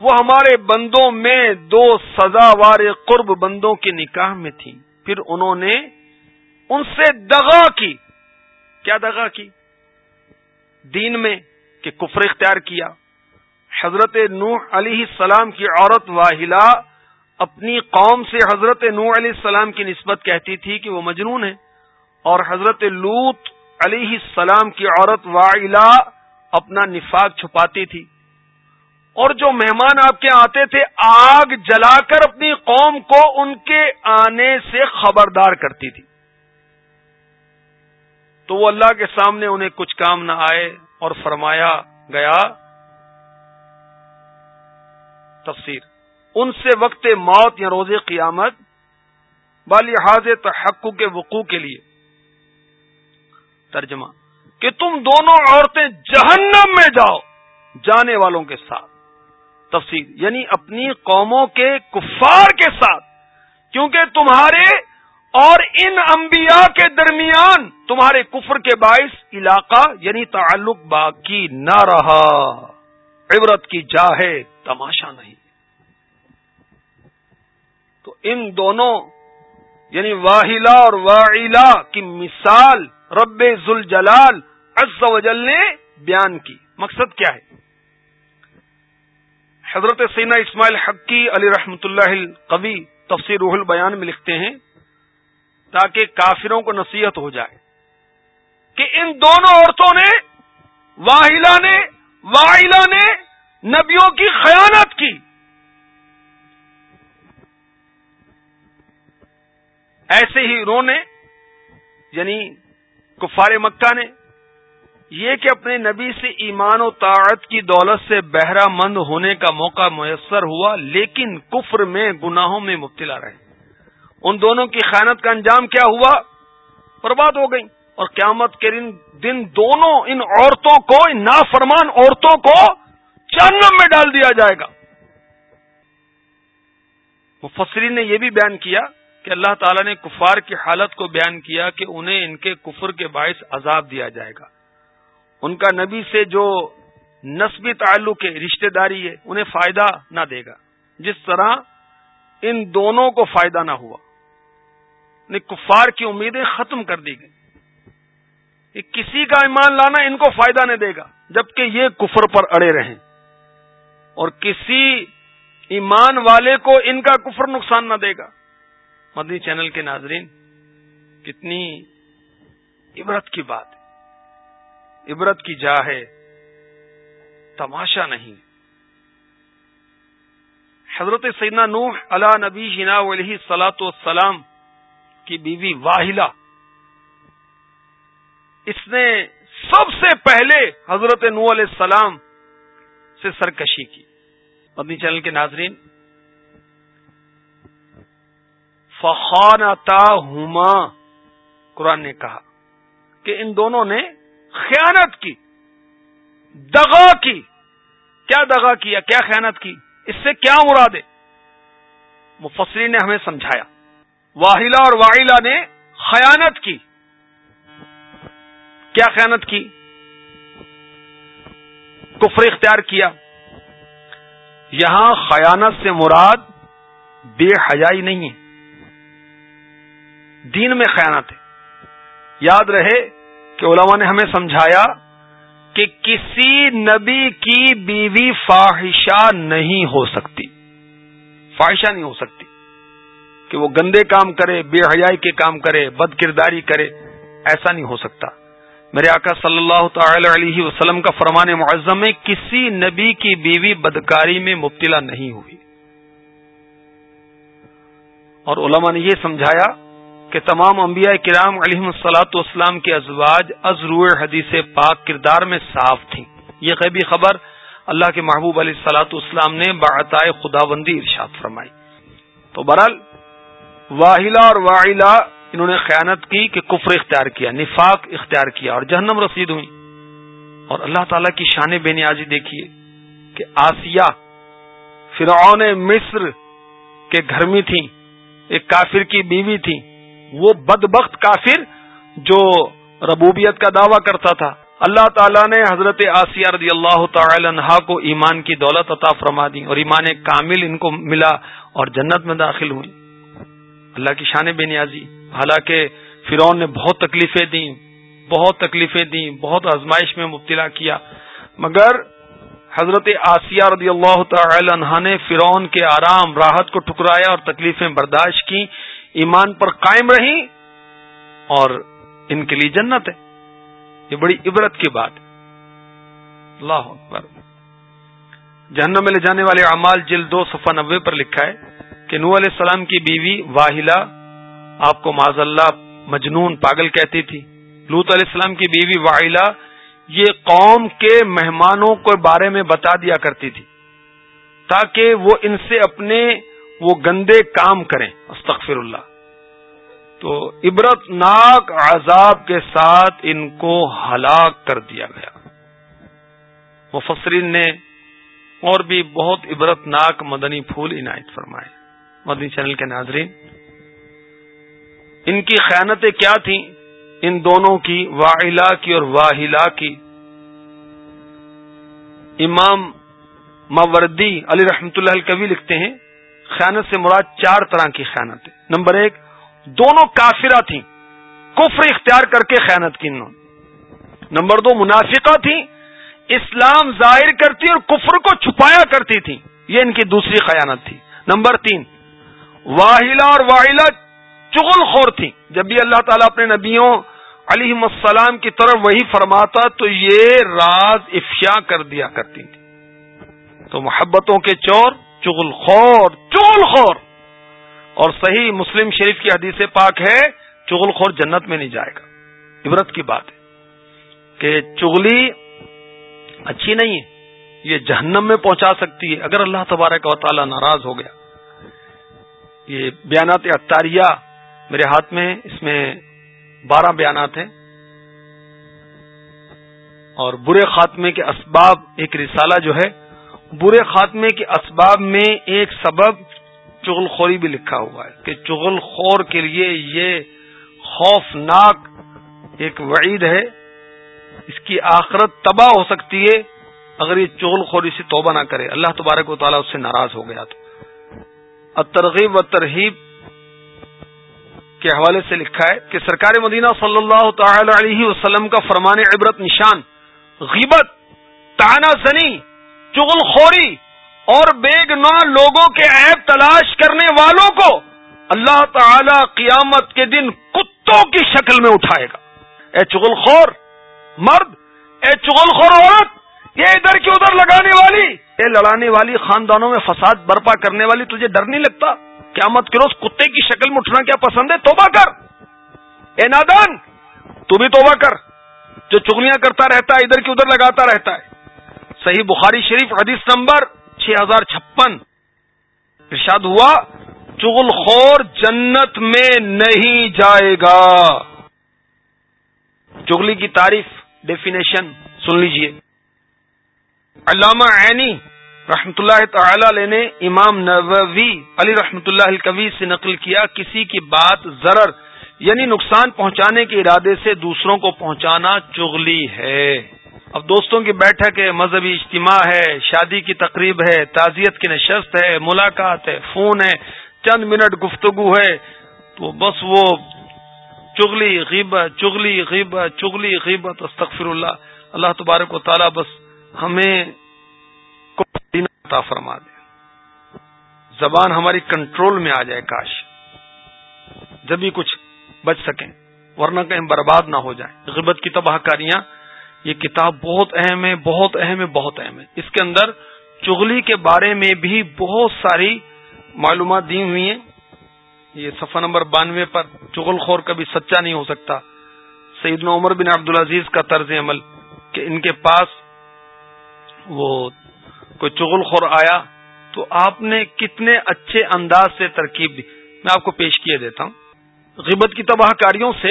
وہ ہمارے بندوں میں دو سزاوار قرب بندوں کے نکاح میں تھی۔ پھر انہوں نے ان سے دغا کی۔ کیا دغا کی؟ دین میں کہ کفر اختیار کیا۔ حضرت نوح علیہ السلام کی عورت واحلہ اپنی قوم سے حضرت نوح علیہ السلام کی نسبت کہتی تھی کہ وہ مجنون ہے اور حضرت لوت علیہ السلام کی عورت واحلہ اپنا نفاق چھپاتی تھی۔ اور جو مہمان آپ کے آتے تھے، آگ جلا کر اپنی قوم کو ان کے آنے سے خبردار کرتی تھی۔ تو وہ اللہ کے سامنے انہیں کچھ کام نہ آئے اور فرمایا، گیا تفسیر۔ ان سے وقت موت یا روز قیامت بالحاظ تحقق کے وقوع کے لیے۔ ترجمہ، کہ تم دونوں عورتیں جہنم میں جاؤ، جانے والوں کے ساتھ۔ تفصیل یعنی اپنی قوموں کے کفار کے ساتھ۔ کیونکہ تمہارے اور ان انبیاء کے درمیان تمہارے کفر کے باعث علاقہ یعنی تعلق باقی نہ رہا۔ عبرت کی جاہے۔ تماشا نہیں۔ تو ان دونوں یعنی واہلا اور واحلہ کی مثال رب ذوالجلال عز و جل نے بیان کی۔ مقصد کیا ہے؟ حضرت سینا اسماعیل حقی علی رحمت اللہ قبی تفسیر روح البیان میں لکھتے ہیں، تاکہ کافروں کو نصیحت ہو جائے کہ ان دونوں عورتوں نے، واحلہ نے واحلہ نے نبیوں کی خیانت کی۔ ایسے ہی انہوں نے یعنی کفار مکہ نے، یہ کہ اپنے نبی سے ایمان و طاعت کی دولت سے بہرہ مند ہونے کا موقع میسر ہوا، لیکن کفر میں گناہوں میں مبتلا رہے۔ ان دونوں کی خیانت کا انجام کیا ہوا؟ برباد ہو گئی اور قیامت کے دن دونوں ان عورتوں کو، ان نافرمان عورتوں کو جہنم میں ڈال دیا جائے گا۔ مفسرین نے یہ بھی بیان کیا کہ اللہ تعالیٰ نے کفار کی حالت کو بیان کیا کہ انہیں ان کے کفر کے باعث عذاب دیا جائے گا۔ ان کا نبی سے جو نسبی تعلق ہے، رشتہ داری ہے، انہیں فائدہ نہ دے گا۔ جس طرح ان دونوں کو فائدہ نہ ہوا۔ کفار کی امیدیں ختم کر دی گئی کسی کا ایمان لانا ان کو فائدہ نہیں دے گا، جبکہ یہ کفر پر اڑے رہیں۔ اور کسی ایمان والے کو ان کا کفر نقصان نہ دے گا۔ مدنی چینل کے ناظرین، کتنی عبرت کی بات ہے۔ عبرت کی جا ہے، تماشا نہیں۔ حضرت سیدنا نوح علا نبی جنا علیہ سلاۃ والسلام کی بیوی واہلا اس نے سب سے پہلے حضرت نو علیہ السلام سے سرکشی کی۔ مدنی چینل کے ناظرین فخانتا ہوما قرآن نے کہا کہ ان دونوں نے خیانت کی، دغا کی۔ کیا دغا کیا کیا خیانت کی؟ اس سے کیا مراد ہے مفسرین نے ہمیں سمجھایا۔ واحلہ اور واحلہ نے خیانت کی۔ کیا خیانت کی؟ کفر اختیار کیا۔ یہاں خیانت سے مراد بے حیائی نہیں ہے۔ دین میں خیانت ہے۔ یاد رہے کہ علماء نے ہمیں سمجھایا کہ کسی نبی کی بیوی فاحشہ نہیں ہو سکتی۔ فاحشہ نہیں ہو سکتی۔ کہ وہ گندے کام کرے، بے حیائی کے کام کرے، بد کرداری کرے، ایسا نہیں ہو سکتا۔ میرے آقا صلی اللہ تعالی علیہ وسلم کا فرمان معظم میں کسی نبی کی بیوی بدکاری میں مبتلا نہیں ہوئی۔ اور علماء نے یہ سمجھایا کہ تمام انبیاء کرام علیہ السلاۃ والسلام کے ازواج ازرو حدیث پاک کردار میں صاف تھیں۔ یہ غیبی خبر اللہ کے محبوب علیہ السلاۃ اسلام نے باعطائے خدا بندی ارشاد فرمائی۔ تو برحال واحلہ اور واحلہ انہوں نے خیانت کی کہ کفر اختیار کیا، نفاق اختیار کیا اور جہنم رسید ہوئی اور اللہ تعالی کی شان بے نیازی دیکھیے کہ آسیہ، فرعون مصر کے گھر میں تھی ایک کافر کی بیوی تھی وہ بدبخت کافر جو ربوبیت کا دعویٰ کرتا تھا۔ اللہ تعالیٰ نے حضرت آسیہ رضی اللہ تعالی عنہا کو ایمان کی دولت عطا فرما دی اور ایمان کامل ان کو ملا اور جنت میں داخل ہوئی اللہ کی شان بے نیازی۔ حالانکہ فرون نے بہت تکلیفیں دیں، بہت تکلیفیں دیں، بہت آزمائش میں مبتلا کیا۔ مگر حضرت آسیہ رضی اللہ تعالی عنہ نے فرون کے آرام، راحت کو ٹکرایا اور تکلیفیں برداشت کی۔ ایمان پر قائم رہی اور ان کے لیے جنت ہے۔ یہ بڑی عبرت کی بات اللہ اکبر۔ جہنم میں لے جانے والے اعمال جلد دو صفحہ نبے پر لکھا ہے کہ نو علیہ السلام کی بیوی واہلا آپ کو معذ اللہ مجنون پاگل کہتی تھی۔ لوت علیہ السلام کی بیوی واحلہ یہ قوم کے مہمانوں کو بارے میں بتا دیا کرتی تھی تاکہ وہ ان سے اپنے وہ گندے کام کریں۔ استغفر اللہ۔ تو عبرت ناک عذاب کے ساتھ ان کو ہلاک کر دیا گیا۔ مفسرین نے اور بھی بہت عبرت ناک مدنی پھول عنایت فرمائے۔ مدنی چینل کے ناظرین ان کی خیانتیں کیا تھیں؟ ان دونوں کی واحلہ کی اور واحلہ کی۔ امام ماوردی علی رحمت اللہ کبھی لکھتے ہیں، خیانت سے مراد چار طرح کی خیانت نمبر ایک، دونوں کافرہ تھیں، کفر اختیار کر کے خیانت کی انہوں نمبر دو، منافقہ تھیں، اسلام ظاہر کرتی اور کفر کو چھپایا کرتی تھی یہ ان کی دوسری خیانت تھی۔ نمبر تین واحلہ اور واحلہ چغل خور تھی جب بھی اللہ تعالیٰ اپنے نبیوں علی السلام کی طرف وہی فرماتا تو یہ راز افشا کر دیا کرتی تھی۔ تو محبتوں کے چور، چغل خور چغل خور۔ اور صحیح مسلم شریف کی حدیث پاک ہے، چغل خور جنت میں نہیں جائے گا۔ عبرت کی بات ہے کہ چغلی اچھی نہیں ہے، یہ جہنم میں پہنچا سکتی ہے۔ اگر اللہ تبارک و تعالی ناراض ہو گیا، یہ بیانات اختاریہ میرے ہاتھ میں اس میں بارہ بیانات ہیں اور برے خاتمے کے اسباب ایک رسالہ جو ہے، برے خاتمے کے اسباب میں ایک سبب چغل خوری بھی لکھا ہوا ہے کہ چغل خور کے لیے یہ خوفناک ایک وعید ہے، اس کی آخرت تباہ ہو سکتی ہے اگر یہ چغل خوری سے توبہ نہ کرے۔ اللہ تبارک و تعالیٰ اس سے ناراض ہو گیا تو۔ ترغیب و ترہیب کے حوالے سے لکھا ہے کہ سرکار مدینہ صلی اللہ تعالی علیہ وسلم کا فرمان عبرت نشان، غیبت، تانا زنی، چغل خوری اور بے گنا لوگوں کے عیب تلاش کرنے والوں کو اللہ تعالی قیامت کے دن کتوں کی شکل میں اٹھائے گا۔ اے چغل خور، مرد، اے چغل خور عورت، یہ ادھر کی ادھر لگانے والی یہ لڑانے والی خاندانوں میں فساد برپا کرنے والی، تجھے ڈر نہیں لگتا؟ قیامت کے روز کتے کی شکل میں اٹھنا کیا پسند ہے؟ توبہ کر۔ اے نادان، تو بھی توبہ کر۔ جو چگلیاں کرتا رہتا ہے، ادھر کی ادھر لگاتا رہتا ہے۔ صحیح بخاری شریف، حدیث نمبر چھ ہزار چھپن۔ ارشاد ہوا، چغل خور جنت میں نہیں جائے گا۔ چگلی کی تعریف ڈیفینیشن سن لیجیے۔ علامہ عینی رحمت اللہ تعالی علیہ نے امام نووی علی رحمت اللہ الکوی سے نقل کیا، کسی کی بات ضرر یعنی نقصان پہنچانے کے ارادے سے دوسروں کو پہنچانا چغلی ہے۔ اب دوستوں کی بیٹھک ہے، مذہبی اجتماع ہے، شادی کی تقریب ہے، تعزیت کی نشست ہے، ملاقات ہے، فون ہے، چند منٹ گفتگو ہے، تو بس وہ چغلی غیبت چغلی غیبت چغلی غیبت استغفر اللہ۔ اللہ تبارک و تعالی بس ہمیں عطا فرما دے۔ زبان ہماری کنٹرول میں آ جائے، کاش۔ جب بھی کچھ بچ سکیں، ورنہ کہیں برباد نہ ہو جائیں۔ غربت کی تباہ کاریاں، یہ کتاب بہت اہم ہے، بہت اہم ہے، بہت اہم ہے۔ اس کے اندر چغلی کے بارے میں بھی بہت ساری معلومات دی ہوئی ہیں۔ یہ صفحہ نمبر بانوے پر چغل خور کبھی سچا نہیں ہو سکتا۔ سیدنا عمر بن عبدالعزیز کا طرز عمل کہ ان کے پاس وہ کوئی چغل خور آیا تو آپ نے کتنے اچھے انداز سے ترکیب دی۔ میں آپ کو پیش کیے دیتا ہوں۔ غیبت کی تباہ کاریوں سے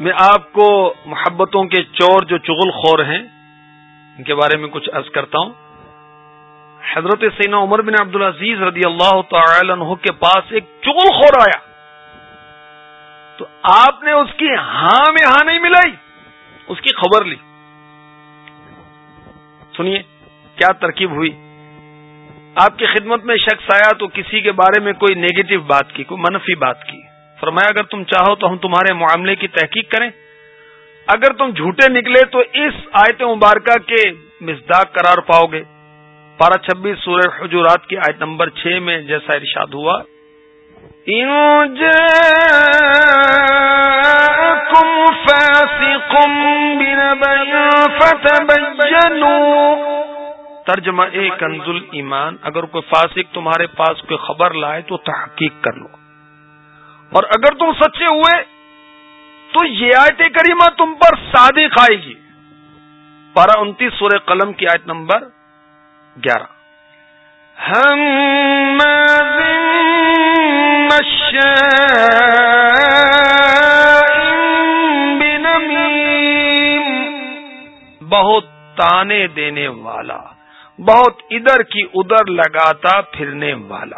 میں آپ کو محبتوں کے چور جو چغل خور ہیں، ان کے بارے میں کچھ عرض کرتا ہوں۔ حضرت سینا عمر بن عبد العزیز رضی اللہ تعالی عنہ کے پاس ایک چغل خور آیا۔ تو آپ نے اس کی ہاں میں ہاں نہیں ملائی، اس کی خبر لی۔ سنیے۔ کیا ترکیب ہوئی؟ آپ کی خدمت میں شخص آیا تو کسی کے بارے میں کوئی نیگیٹو بات کی، کوئی منفی بات کی۔ فرمایا، اگر تم چاہو تو ہم تمہارے معاملے کی تحقیق کریں۔ اگر تم جھوٹے نکلے تو اس آیت مبارکہ کے مزداق قرار پاؤ گے۔ بارہ چھبیس، سورہ حجورات کی آیت نمبر چھ میں جیسا ارشاد ہوا ترجمہ اے کنز ایمان اگر کوئی فاسق تمہارے پاس کوئی خبر لائے تو تحقیق کر لو۔ اور اگر تم سچے ہوئے، تو یہ آیت کریمہ تم پر صادق آئے گی۔ پارہ انتیس سورہ قلم کی آیت نمبر گیارہ۔ ہم بہت تانے دینے والا۔ بہت ادھر کی ادھر لگاتا پھرنے والا۔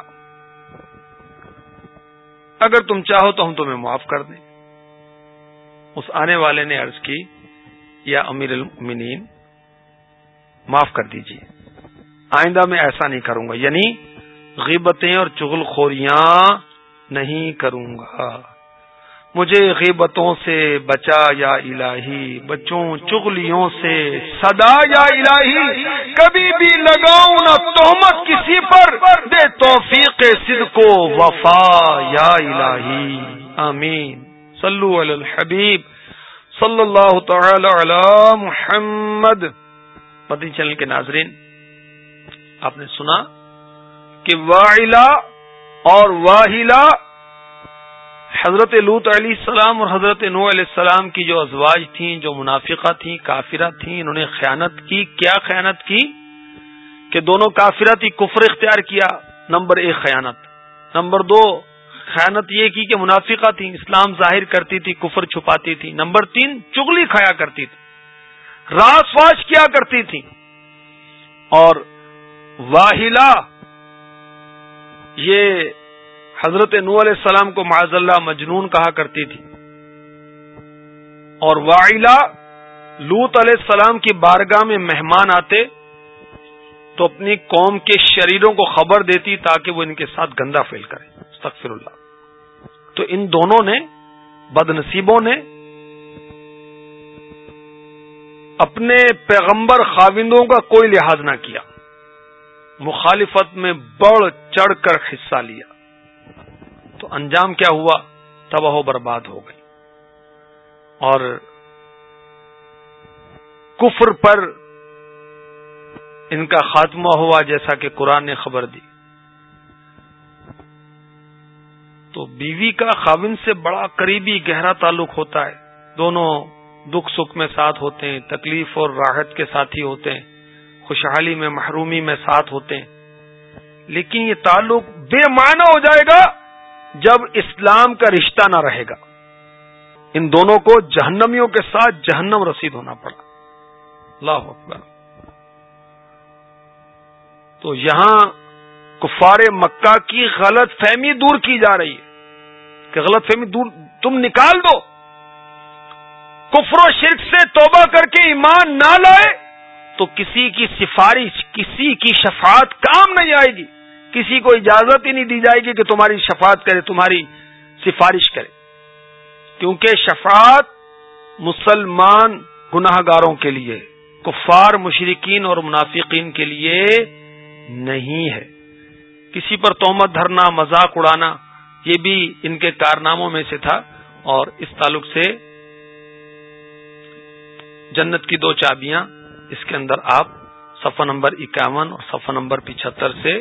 اگر تم چاہو تو ہم تمہیں معاف کر دیں۔ اس آنے والے نے عرض کی، یا امیر المنین معاف کر دیجیے آئندہ میں ایسا نہیں کروں گا یعنی غیبتیں اور چغل خوریاں نہیں کروں گا۔ مجھے غیبتوں سے بچا یا الہی، بچوں چغلیوں سے صدا یا الہی، کبھی بھی لگاؤں نہ تہمت کسی پر، دے توفیق صد کو وفا یا الہی۔ آمین۔ صلو علی الحبیب صلی اللہ تعالی علی محمد۔ مدنی چینل کے ناظرین، آپ نے سنا کہ واحلہ اور واحلہ حضرت لوت علیہ السلام اور حضرت نو علیہ السلام کی جو ازواج تھیں، جو منافقہ تھیں، کافرہ تھیں، انہوں نے خیانت کی۔ کیا خیانت کی؟ کہ دونوں کافرہ تھی، کفر اختیار کیا۔ نمبر ایک، خیانت۔ نمبر دو، خیانت یہ کی کہ منافقہ تھی اسلام ظاہر کرتی تھی، کفر چھپاتی تھی۔ نمبر تین چگلی کھایا کرتی تھی۔ راس واش کیا کرتی تھی اور واہلا یہ حضرت نو علیہ السلام کو معذ اللہ مجنون کہا کرتی تھی۔ اور وائلا لوت علیہ السلام کی بارگاہ میں مہمان آتے تو اپنی قوم کے شریروں کو خبر دیتی تاکہ وہ ان کے ساتھ گندا فیل کرے استغفر اللہ۔ تو ان دونوں نے بد نصیبوں نے اپنے پیغمبر خاوندوں کا کوئی لحاظ نہ کیا۔ مخالفت میں بڑھ چڑھ کر حصہ لیا۔ تو انجام کیا ہوا؟ تباہ و برباد ہو گئی۔ اور کفر پر ان کا خاتمہ ہوا جیسا کہ قرآن نے خبر دی۔ تو بیوی کا خاوند سے بڑا قریبی گہرا تعلق ہوتا ہے۔ دونوں دکھ سکھ میں ساتھ ہوتے ہیں، تکلیف اور راحت کے ساتھی ہوتے ہیں۔ خوشحالی میں، محرومی میں ساتھ ہوتے ہیں۔ لیکن یہ تعلق بے معنی ہو جائے گا۔ جب اسلام کا رشتہ نہ رہے گا، ان دونوں کو جہنمیوں کے ساتھ جہنم رسید ہونا پڑا۔ اللہ اکبر۔ تو یہاں کفار مکہ کی غلط فہمی دور کی جا رہی ہے کہ غلط فہمی دور، تم نکال دو۔ کفر و شرک سے توبہ کر کے ایمان نہ لائے تو کسی کی سفارش، کسی کی شفاعت کام نہیں آئے گی۔ کسی کو اجازت ہی نہیں دی جائے گی کہ تمہاری شفاعت کرے، تمہاری سفارش کرے۔ کیونکہ شفاعت مسلمان گناہ گاروں کے لیے، کفار مشرقین اور منافقین کے لیے نہیں ہے۔ کسی پر تومت دھرنا، مذاق اڑانا، یہ بھی ان کے کارناموں میں سے تھا۔ اور اس تعلق سے جنت کی دو چابیاں اس کے اندر آپ صفحہ نمبر اکاون اور صفحہ نمبر پچہتر سے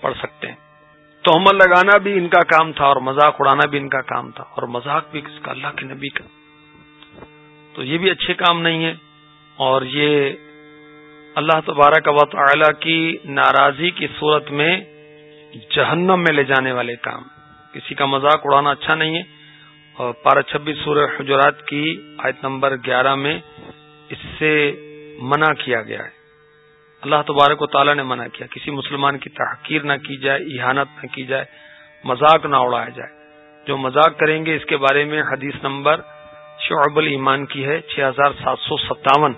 پڑھ سکتے ہیں۔ توہمت لگانا بھی ان کا کام تھا اور مذاق اڑانا بھی ان کا کام تھا اور مذاق بھی کس کا، اللہ کے نبی کا۔ تو یہ بھی اچھے کام نہیں ہے اور یہ اللہ تبارہ کا وط کی ناراضی کی صورت میں جہنم میں لے جانے والے کام۔ کسی کا مذاق اڑانا اچھا نہیں ہے۔ اور پارہ چھبیس سورہ حجرات کی آیت نمبر گیارہ میں اس سے منع کیا گیا ہے۔ اللہ تبارک و تعالیٰ نے منع کیا، کسی مسلمان کی تحقیر نہ کی جائے، احانت نہ کی جائے، مذاق نہ اڑایا جائے۔ جو مذاق کریں گے، اس کے بارے میں حدیث نمبر شعب الایمان کی ہے چھ ہزار سات سو ستاون،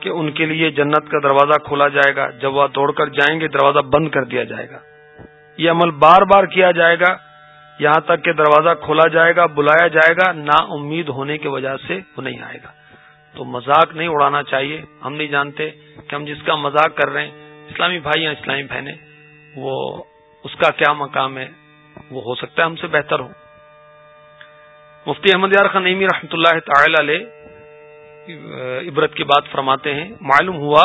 کہ ان کے لیے جنت کا دروازہ کھولا جائے گا۔ جب وہ دوڑ کر جائیں گے، دروازہ بند کر دیا جائے گا۔ یہ عمل بار بار کیا جائے گا، یہاں تک کہ دروازہ کھولا جائے گا، بلایا جائے گا، نا امید ہونے کی وجہ سے وہ نہیں آئے گا۔ تو مذاق نہیں اڑانا چاہیے۔ ہم نہیں جانتے کہ ہم جس کا مذاق کر رہے ہیں، اسلامی بھائی یا اسلامی بہنیں، وہ اس کا کیا مقام ہے؟ وہ ہو سکتا ہے ہم سے بہتر ہو مفتی احمد یار خان نعمی رحمۃ اللہ تعالی علیہ عبرت کی بات فرماتے ہیں، معلوم ہوا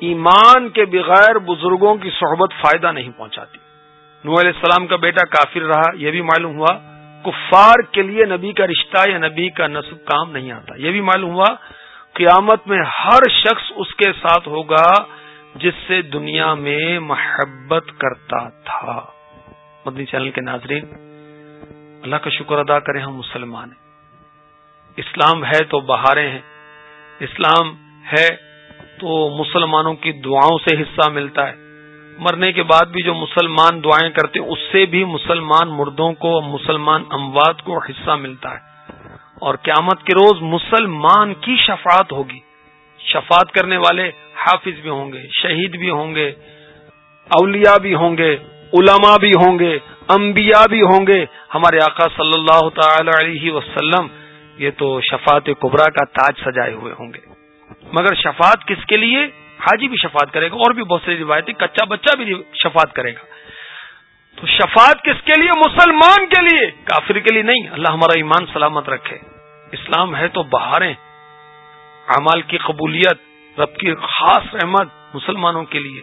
ایمان کے بغیر بزرگوں کی صحبت فائدہ نہیں پہنچاتی۔ نو علیہ السلام کا بیٹا کافر رہا، یہ بھی معلوم ہوا۔ کفار کے لیے نبی کا رشتہ یا نبی کا نصب کام نہیں آتا۔ یہ بھی معلوم ہوا، قیامت میں ہر شخص اس کے ساتھ ہوگا جس سے دنیا میں محبت کرتا تھا۔ مدنی چینل کے ناظرین، اللہ کا شکر ادا کریں ہم مسلمان ہیں۔ اسلام ہے تو بہاریں ہیں۔ اسلام ہے تو مسلمانوں کی دعاؤں سے حصہ ملتا ہے۔ مرنے کے بعد بھی جو مسلمان دعائیں کرتے ہیں، اس سے بھی مسلمان مردوں کو، مسلمان اموات کو حصہ ملتا ہے۔ اور قیامت کے روز مسلمان کی شفاعت ہوگی۔ شفاعت کرنے والے حافظ بھی ہوں گے، شہید بھی ہوں گے، اولیاء بھی ہوں گے، علماء بھی ہوں گے، انبیاء بھی ہوں گے۔ ہمارے آقا صلی اللہ تعالی علیہ وسلم یہ تو شفاعت کبرا کا تاج سجائے ہوئے ہوں گے۔ مگر شفاعت کس کے لیے؟ حاجی بھی شفاعت کرے گا اور بھی بہت سی روایتیں، کچا بچہ بھی شفاعت کرے گا۔ تو شفاعت کس کے لیے؟ مسلمان کے لیے۔ کافر کے لیے نہیں۔ اللہ ہمارا ایمان سلامت رکھے۔ اسلام ہے تو بہاریں۔ اعمال کی قبولیت، رب کی خاص رحمت مسلمانوں کے لیے۔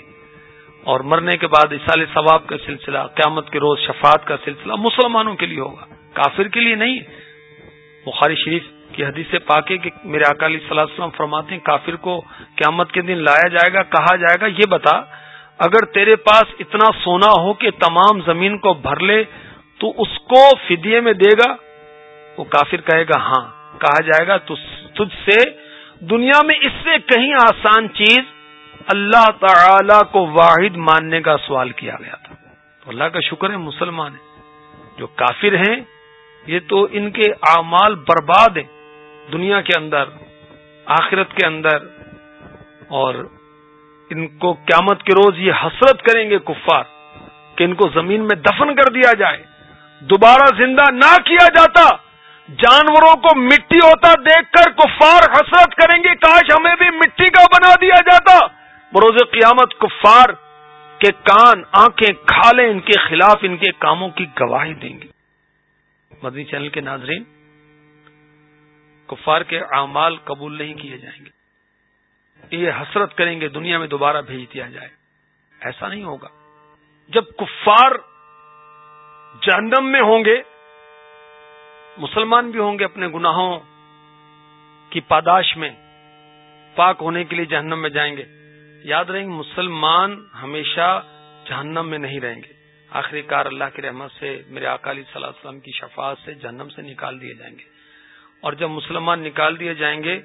اور مرنے کے بعد اصال ثواب کا سلسلہ، قیامت کے روز شفاعت کا سلسلہ مسلمانوں کے لیے ہوگا۔ کافر کے لیے نہیں۔ بخاری شریف کی حدیث پاکے کہ میرے اکالی صلاح السلام فرماتے ہیں، کافر کو قیامت کے دن لایا جائے گا، کہا جائے گا، یہ بتا، اگر تیرے پاس اتنا سونا ہو کہ تمام زمین کو بھر لے، تو اس کو فدیے میں دے گا؟ وہ کافر کہے گا ہاں کہا جائے گا تجھ سے دنیا میں اس سے کہیں آسان چیز اللہ تعالی کو واحد ماننے کا سوال کیا گیا تھا۔ تو اللہ کا شکر ہے، مسلمان ہیں۔ جو کافر ہیں، یہ تو ان کے اعمال برباد ہیں۔ دنیا کے اندر، آخرت کے اندر، اور ان کو قیامت کے روز یہ حسرت کریں گے کفار کہ ان کو زمین میں دفن کر دیا جائے۔ دوبارہ زندہ نہ کیا جاتا۔ جانوروں کو مٹی ہوتا دیکھ کر کفار حسرت کریں گے۔ کاش ہمیں بھی مٹی کا بنا دیا جاتا۔ بروز قیامت کفار کے کان، آنکھیں کھالیں ان کے خلاف ان کے کاموں کی گواہی دیں گے۔ مدنی چینل کے ناظرین کفار کے اعمال قبول نہیں کیے جائیں گے۔ یہ حسرت کریں گے، دنیا میں دوبارہ بھیج دیا جائے۔ ایسا نہیں ہوگا۔ جب کفار جہنم میں ہوں گے، مسلمان بھی ہوں گے اپنے گناہوں کی پاداش میں، پاک ہونے کے لیے جہنم میں جائیں گے۔ یاد رہیں گے مسلمان ہمیشہ جہنم میں نہیں رہیں گے۔ آخری کار اللہ کی رحمت سے، میرے اکالی صلی اللہ علیہ وسلم کی شفاعت سے جہنم سے نکال دیے جائیں گے۔ اور جب مسلمان نکال دیے جائیں گے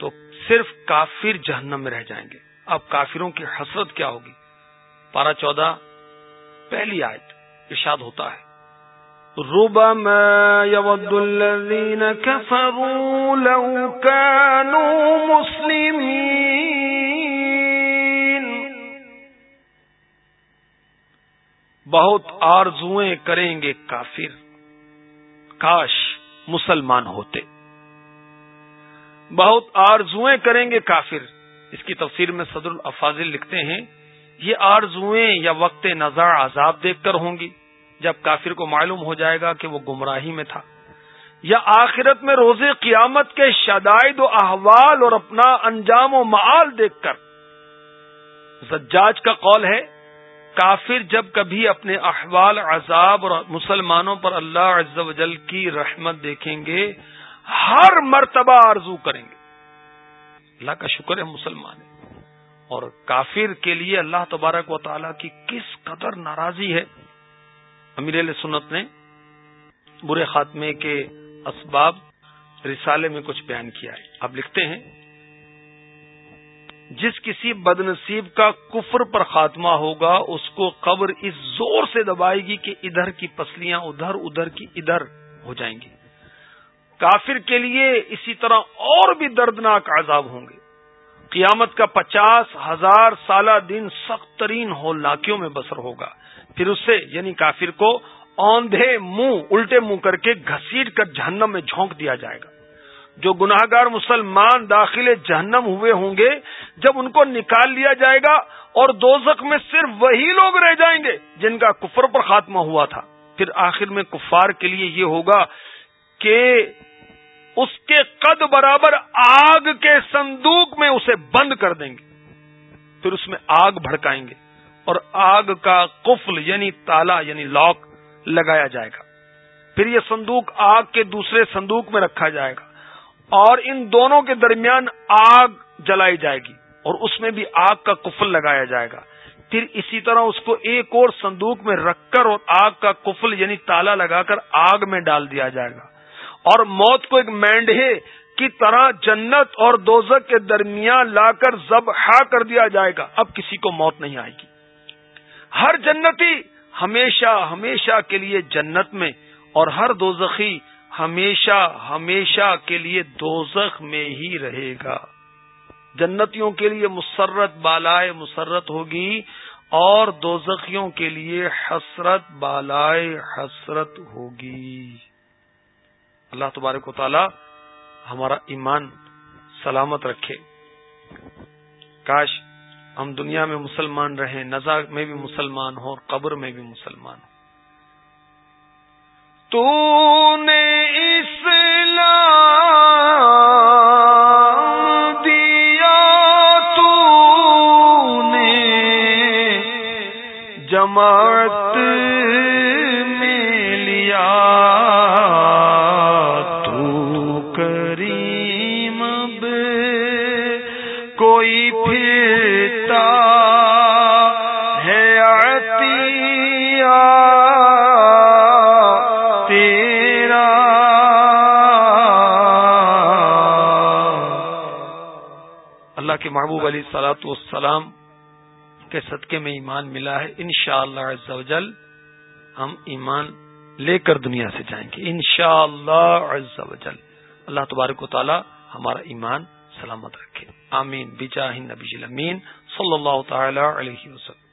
تو صرف کافر جہنم میں رہ جائیں گے۔ اب کافروں کی حسرت کیا ہوگی؟ پارہ چودہ، پہلی آیت ارشاد ہوتا ہے۔ ربما يود الذين كفروا لو كانوا مسلمين بہت آرزویں کریں گے کافر۔ کاش مسلمان ہوتے۔ بہت آرزویں کریں گے کافر۔ اس کی تفسیر میں صدر الافاظل لکھتے ہیں، یہ آرزویں یا وقت نظر عذاب دیکھ کر ہوں گی، جب کافر کو معلوم ہو جائے گا کہ وہ گمراہی میں تھا۔ یا آخرت میں روز قیامت کے شدائد و احوال اور اپنا انجام و معال دیکھ کر۔ زجاج کا قول ہے کافر جب کبھی اپنے احوال، عذاب اور مسلمانوں پر اللہ عز و جل کی رحمت دیکھیں گے، ہر مرتبہ آرزو کریں گے۔ اللہ کا شکر ہے مسلمان اور کافر کے لیے اللہ تبارک و تعالی کی کس قدر ناراضی ہے۔ امیر علیہ سنت نے برے خاتمے کے اسباب رسالے میں کچھ بیان کیا ہے۔ اب لکھتے ہیں۔ جس کسی بد نصیب کا کفر پر خاتمہ ہوگا، اس کو قبر اس زور سے دبائے گی کہ ادھر کی پسلیاں ادھر ادھر کی ادھر ہو جائیں گی۔ کافر کے لیے اسی طرح اور بھی دردناک عذاب ہوں گے۔ قیامت کا پچاس ہزار سالہ دن سخت ترین ہو لاکیوں میں بسر ہوگا۔ پھر اس سے یعنی کافر کو اوندھے منہ، الٹے منہ کر کے گھسیٹ کر جہنم میں جھونک دیا جائے گا۔ جو گناہ گار مسلمان داخل جہنم ہوئے ہوں گے، جب ان کو نکال لیا جائے گا اور دو میں صرف وہی لوگ رہ جائیں گے جن کا کفر پر خاتمہ ہوا تھا۔ پھر آخر میں کفار کے لیے یہ ہوگا کہ اس کے قد برابر آگ کے صندوق میں اسے بند کر دیں گے۔ پھر اس میں آگ بھڑکائیں گے اور آگ کا قفل یعنی تالا یعنی لاک لگایا جائے گا۔ پھر یہ صندوق آگ کے دوسرے صندوق میں رکھا جائے گا۔ اور ان دونوں کے درمیان آگ جلائی جائے گی اور اس میں بھی آگ کا کفل لگایا جائے گا۔ پھر اسی طرح اس کو ایک اور صندوق میں رکھ کر اور آگ کا کفل یعنی تالا لگا کر آگ میں ڈال دیا جائے گا۔ اور موت کو ایک مینڈے کی طرح جنت اور دوزک کے درمیان لا کر زب کر دیا جائے گا۔ اب کسی کو موت نہیں آئے گی۔ ہر جنتی ہمیشہ ہمیشہ کے لیے جنت میں اور ہر دوزخی ہمیشہ ہمیشہ کے لیے دوزخ میں ہی رہے گا۔ جنتیوں کے لیے مسرت بالائے مسرت ہوگی اور دوزخیوں کے لیے حسرت بالائے حسرت ہوگی۔ اللہ تبارک و تعالی ہمارا ایمان سلامت رکھے۔ کاش ہم دنیا میں مسلمان رہیں نزا میں بھی مسلمان ہوں اور قبر میں بھی مسلمان ہوں۔ تو نے اسلام دیا تو نے جماعت محبوب علی سلاۃ والسلام کے صدقے میں ایمان ملا ہے۔ ان شاء اللہ ہم ایمان لے کر دنیا سے جائیں گے۔ ان شاء اللہ اللہ تبارک و تعالی ہمارا ایمان سلامت رکھے۔ آمین۔ بجاہ نبی امین صلی اللہ تعالی علیہ وسلم۔